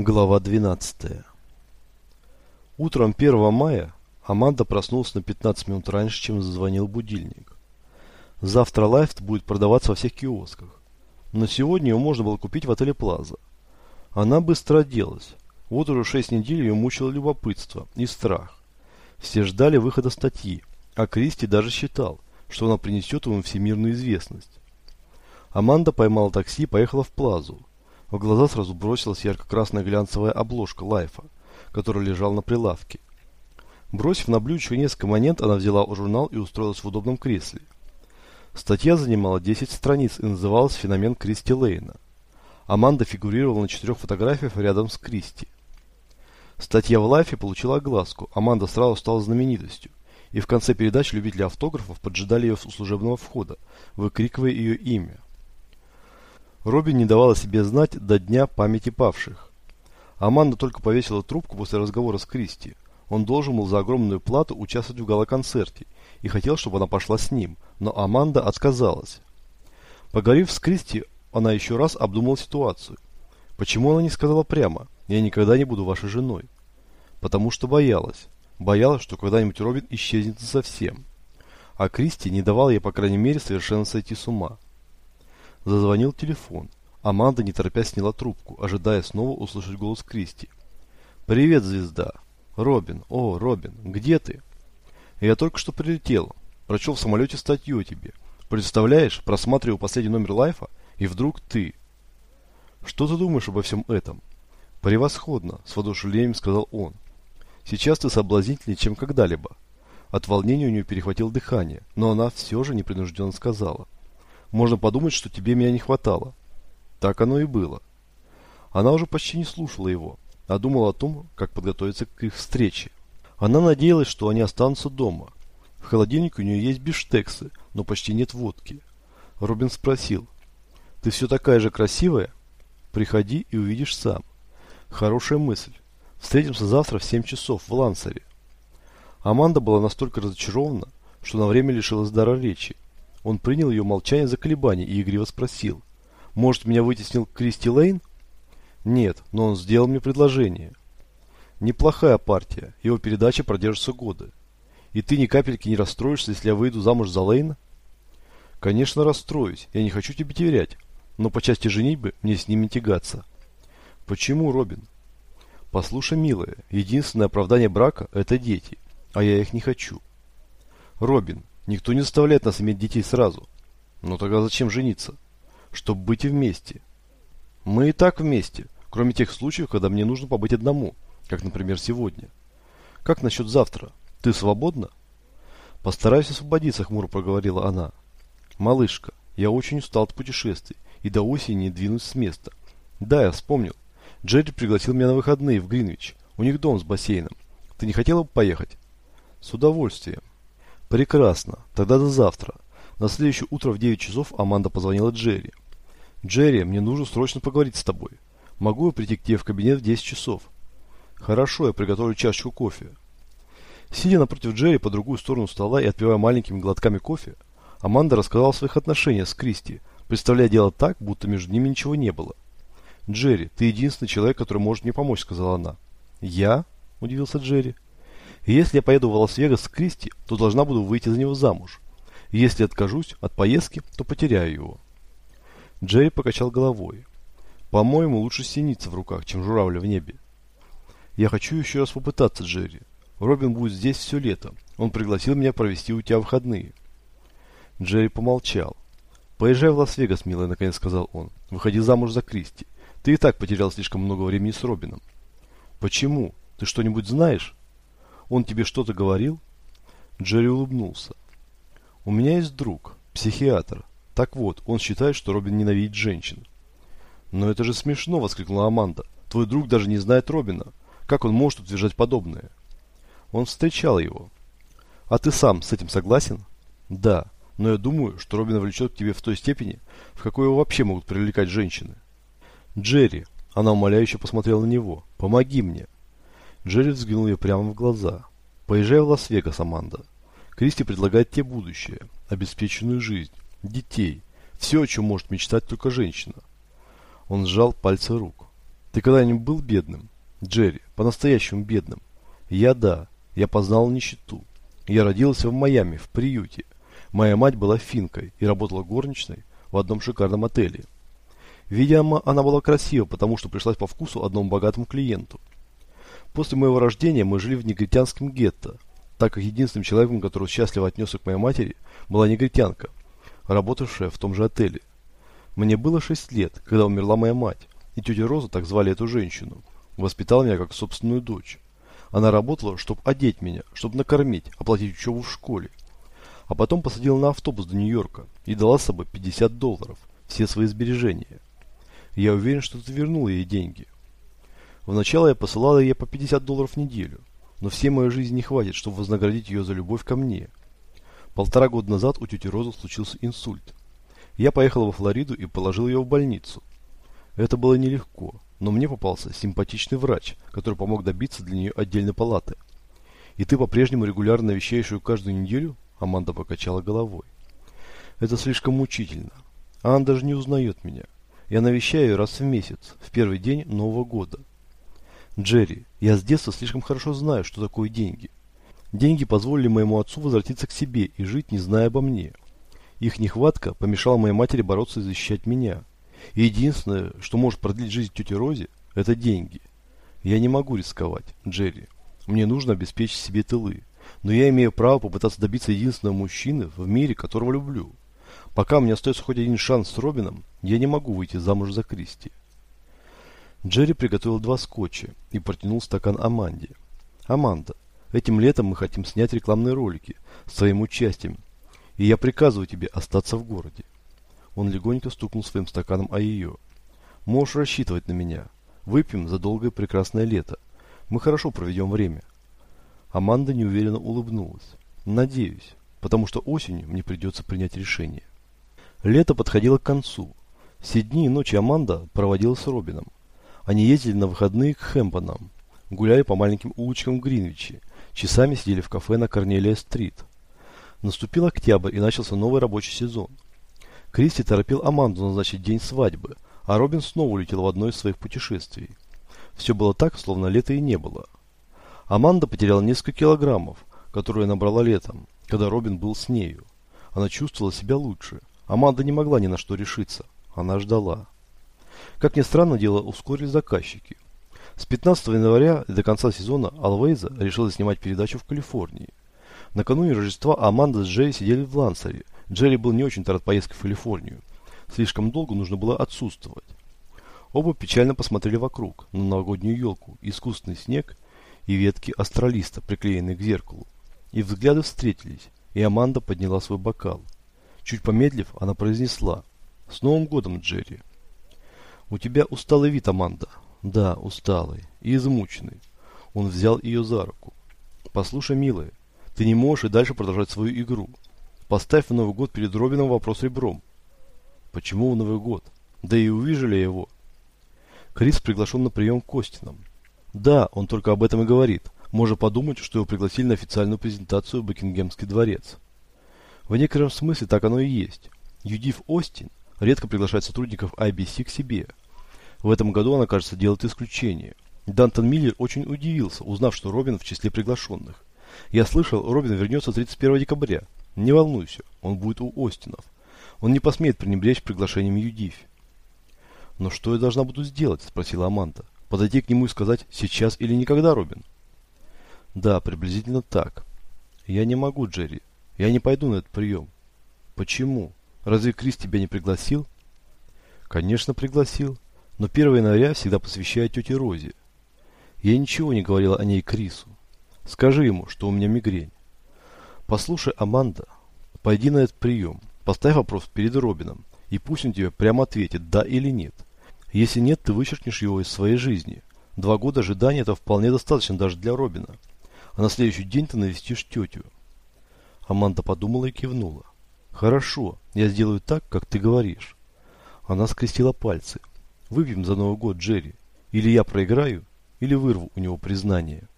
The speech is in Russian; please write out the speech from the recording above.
Глава 12 Утром 1 мая Аманда проснулась на 15 минут раньше, чем зазвонил будильник. Завтра Лайф будет продаваться во всех киосках, но сегодня его можно было купить в отеле Плаза. Она быстро оделась. Вот уже 6 недель ее мучило любопытство и страх. Все ждали выхода статьи, а Кристи даже считал, что она принесет ему всемирную известность. Аманда поймала такси и поехала в Плазу. В глаза сразу бросилась ярко-красная глянцевая обложка Лайфа, который лежал на прилавке. Бросив на блюдечко несколько монет, она взяла журнал и устроилась в удобном кресле. Статья занимала 10 страниц и называлась «Феномен Кристи Лейна». Аманда фигурировала на четырех фотографиях рядом с Кристи. Статья в Лайфе получила огласку, Аманда сразу стала знаменитостью, и в конце передачи любители автографов поджидали ее у служебного входа, выкрикивая ее имя. Робин не давала себе знать до дня памяти павших. Аманда только повесила трубку после разговора с Кристи. Он должен был за огромную плату участвовать в гала-концерте и хотел, чтобы она пошла с ним, но Аманда отказалась. Поговорив с Кристи, она еще раз обдумала ситуацию. Почему она не сказала прямо «Я никогда не буду вашей женой»? Потому что боялась. Боялась, что когда-нибудь Робин исчезнет совсем. А Кристи не давала ей, по крайней мере, совершенно сойти с ума. Зазвонил телефон. Аманда, не торопясь, сняла трубку, ожидая снова услышать голос Кристи. «Привет, звезда!» «Робин! О, Робин! Где ты?» «Я только что прилетел. Прочел в самолете статью о тебе. Представляешь, просматриваю последний номер Лайфа, и вдруг ты...» «Что ты думаешь обо всем этом?» «Превосходно!» – с воодушевлением сказал он. «Сейчас ты соблазнительнее, чем когда-либо». От волнения у нее перехватило дыхание, но она все же непринужденно сказала – можно подумать, что тебе меня не хватало. Так оно и было. Она уже почти не слушала его, а думала о том, как подготовиться к их встрече. Она надеялась, что они останутся дома. В холодильнике у нее есть биштексы, но почти нет водки. Робин спросил, «Ты все такая же красивая? Приходи и увидишь сам». Хорошая мысль. Встретимся завтра в 7 часов в Лансере. Аманда была настолько разочарована, что на время лишилась дара речи. Он принял ее молчание за колебание и игриво спросил. «Может, меня вытеснил Кристи Лейн?» «Нет, но он сделал мне предложение». «Неплохая партия. Его передача продержится годы. И ты ни капельки не расстроишься, если я выйду замуж за Лейна?» «Конечно, расстроюсь. Я не хочу тебе терять. Но по части женитьбы мне с ними тягаться». «Почему, Робин?» «Послушай, милая, единственное оправдание брака – это дети, а я их не хочу». «Робин, Никто не заставляет нас иметь детей сразу. Но тогда зачем жениться? Чтобы быть вместе. Мы и так вместе, кроме тех случаев, когда мне нужно побыть одному, как, например, сегодня. Как насчет завтра? Ты свободна? Постараюсь освободиться, хмуро проговорила она. Малышка, я очень устал от путешествий и до осени не двинусь с места. Да, я вспомнил. Джерри пригласил меня на выходные в Гринвич. У них дом с бассейном. Ты не хотела бы поехать? С удовольствием. Прекрасно. Тогда до завтра. На следующее утро в 9 часов Аманда позвонила Джерри. Джерри, мне нужно срочно поговорить с тобой. Могу я прийти к тебе в кабинет в 10 часов? Хорошо, я приготовлю чашечку кофе. Сидя напротив Джерри по другую сторону стола и отпивая маленькими глотками кофе, Аманда рассказала о своих отношениях с Кристи, представляя дело так, будто между ними ничего не было. «Джерри, ты единственный человек, который может мне помочь», — сказала она. «Я?» – удивился Джерри. Если я поеду в Лас-Вегас с Кристи, то должна буду выйти за него замуж. Если откажусь от поездки, то потеряю его. Джерри покачал головой. По-моему, лучше синица в руках, чем журавля в небе. Я хочу еще раз попытаться, Джерри. Робин будет здесь все лето. Он пригласил меня провести у тебя выходные. Джерри помолчал. «Поезжай в Лас-Вегас, милая», — наконец сказал он. «Выходи замуж за Кристи. Ты и так потерял слишком много времени с Робином». «Почему? Ты что-нибудь знаешь?» Он тебе что-то говорил?» Джерри улыбнулся. «У меня есть друг, психиатр. Так вот, он считает, что Робин ненавидит женщин». «Но это же смешно!» – воскликнула Аманда. «Твой друг даже не знает Робина. Как он может утверждать подобное?» Он встречал его. «А ты сам с этим согласен?» «Да, но я думаю, что Робина влечет к тебе в той степени, в какой его вообще могут привлекать женщины». «Джерри!» – она умоляюще посмотрела на него. «Помоги мне!» Джерри взглянул ей прямо в глаза. «Поезжай в Лас-Вегас, Аманда. Кристи предлагает тебе будущее, обеспеченную жизнь, детей, все, о чем может мечтать только женщина». Он сжал пальцы рук. Ты когда-нибудь был бедным? Джерри, по-настоящему бедным. Я да. Я познал нищету. Я родился в Майами, в приюте. Моя мать была финкой и работала горничной в одном шикарном отеле. Видимо, она была красива, потому что пришлась по вкусу одному богатому клиенту. После моего рождения мы жили в негритянском гетто, так как единственным человеком, который счастливо отнесся к моей матери, была негритянка, работавшая в том же отеле. Мне было 6 лет, когда умерла моя мать, и тетя Роза, так звали эту женщину, воспитала меня как собственную дочь. Она работала, чтобы одеть меня, чтобы накормить, оплатить учебу в школе. А потом посадила на автобус до Нью-Йорка и дала с собой 50 долларов, все свои сбережения. Я уверен, что ты вернул ей деньги. Вначале я посылала ей по 50 долларов в неделю, но всей моей жизни не хватит, чтобы вознаградить ее за любовь ко мне. Полтора года назад у тети Розы случился инсульт. Я поехал во Флориду и положил ее в больницу. Это было нелегко, но мне попался симпатичный врач, который помог добиться для нее отдельной палаты. И ты по-прежнему регулярно навещаешь ее каждую неделю? Аманда покачала головой. Это слишком мучительно. Она даже не узнает меня. Я навещаю ее раз в месяц, в первый день Нового года. Джерри, я с детства слишком хорошо знаю, что такое деньги. Деньги позволили моему отцу возвратиться к себе и жить, не зная обо мне. Их нехватка помешала моей матери бороться и защищать меня. И единственное, что может продлить жизнь тети Розе, это деньги. Я не могу рисковать, Джерри. Мне нужно обеспечить себе тылы. Но я имею право попытаться добиться единственного мужчины в мире, которого люблю. Пока у меня остается хоть один шанс с Робином, я не могу выйти замуж за Кристи. Джерри приготовил два скотча и протянул стакан Аманде. «Аманда, этим летом мы хотим снять рекламные ролики с своим участием, и я приказываю тебе остаться в городе». Он легонько стукнул своим стаканом о ее. «Можешь рассчитывать на меня. Выпьем за долгое прекрасное лето. Мы хорошо проведем время». Аманда неуверенно улыбнулась. «Надеюсь, потому что осенью мне придется принять решение». Лето подходило к концу. Все дни и ночи Аманда проводила с Робином. Они ездили на выходные к Хэмпонам, гуляли по маленьким улочкам Гринвичи, часами сидели в кафе на Корнелия-стрит. Наступил октябрь и начался новый рабочий сезон. Кристи торопил Аманду назначить день свадьбы, а Робин снова улетел в одно из своих путешествий. Все было так, словно лета и не было. Аманда потеряла несколько килограммов, которые набрала летом, когда Робин был с нею. Она чувствовала себя лучше. Аманда не могла ни на что решиться. Она ждала. Как ни странно, дело ускорили заказчики. С 15 января до конца сезона Алвейза решила снимать передачу в Калифорнии. Накануне Рождества Аманда с Джерри сидели в Лансере. Джерри был не очень рад поездке в Калифорнию. Слишком долго нужно было отсутствовать. Оба печально посмотрели вокруг, на новогоднюю елку, искусственный снег и ветки астралиста, приклеенные к зеркалу. И взгляды встретились, и Аманда подняла свой бокал. Чуть помедлив, она произнесла «С Новым годом, Джерри!» «У тебя усталый вид, Аманда». «Да, усталый и измученный». Он взял ее за руку. «Послушай, милая, ты не можешь и дальше продолжать свою игру. Поставь в Новый год перед Робином вопрос ребром». «Почему в Новый год? Да и увижу ли его?» Крис приглашен на прием к Костинам. Да, он только об этом и говорит. Можно подумать, что его пригласили на официальную презентацию в Бекингемский дворец. В некотором смысле так оно и есть. Юдив Остин редко приглашает сотрудников IBC к себе. В этом году она, кажется, делает исключение. Дантон Миллер очень удивился, узнав, что Робин в числе приглашенных. Я слышал, Робин вернется 31 декабря. Не волнуйся, он будет у Остинов. Он не посмеет пренебречь приглашением Юдив. «Но что я должна буду сделать?» – спросила Аманда. «Подойти к нему и сказать, сейчас или никогда, Робин?» «Да, приблизительно так. Я не могу, Джерри. Я не пойду на этот прием. Почему? Разве Крис тебя не пригласил? Конечно, пригласил. Но 1 января всегда посвящаю тете Розе. Я ничего не говорила о ней Крису. Скажи ему, что у меня мигрень. Послушай, Аманда, пойди на этот прием. Поставь вопрос перед Робином, и пусть он тебе прямо ответит, да или нет. Если нет, ты вычеркнешь его из своей жизни. Два года ожидания это вполне достаточно даже для Робина. А на следующий день ты навестишь тетю. Аманда подумала и кивнула. «Хорошо, я сделаю так, как ты говоришь». Она скрестила пальцы. «Выпьем за Новый год, Джерри. Или я проиграю, или вырву у него признание».